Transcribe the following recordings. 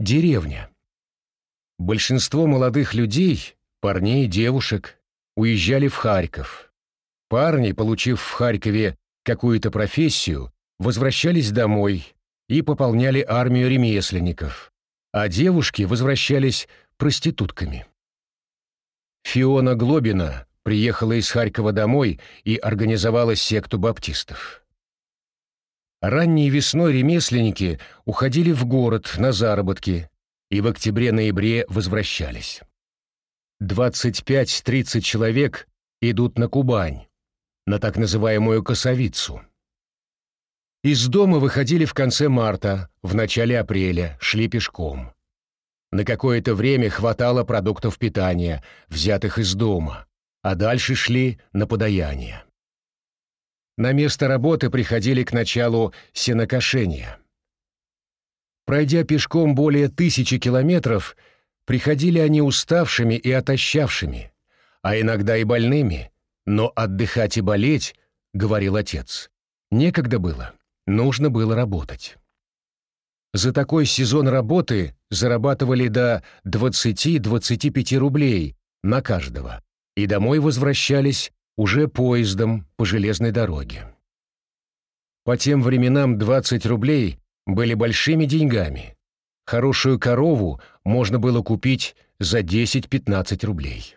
Деревня. Большинство молодых людей, парней, девушек, уезжали в Харьков. Парни, получив в Харькове какую-то профессию, возвращались домой и пополняли армию ремесленников, а девушки возвращались проститутками. Фиона Глобина приехала из Харькова домой и организовала секту баптистов. Ранней весной ремесленники уходили в город на заработки и в октябре-ноябре возвращались. 25-30 человек идут на Кубань, на так называемую Косовицу. Из дома выходили в конце марта, в начале апреля, шли пешком. На какое-то время хватало продуктов питания, взятых из дома, а дальше шли на подаяние. На место работы приходили к началу сенокошения. Пройдя пешком более тысячи километров, приходили они уставшими и отощавшими, а иногда и больными, но отдыхать и болеть, — говорил отец, — некогда было, нужно было работать. За такой сезон работы зарабатывали до 20-25 рублей на каждого, и домой возвращались уже поездом по железной дороге. По тем временам 20 рублей были большими деньгами. Хорошую корову можно было купить за 10-15 рублей.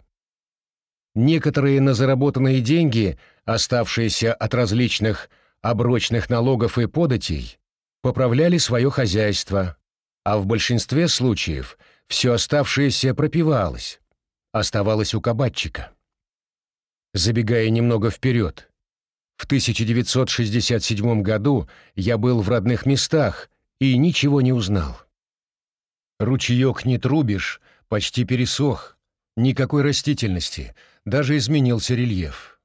Некоторые на заработанные деньги, оставшиеся от различных оброчных налогов и податей, поправляли свое хозяйство, а в большинстве случаев все оставшееся пропивалось, оставалось у кабачика. Забегая немного вперед, в 1967 году я был в родных местах и ничего не узнал. Ручеек не трубишь, почти пересох, никакой растительности, даже изменился рельеф.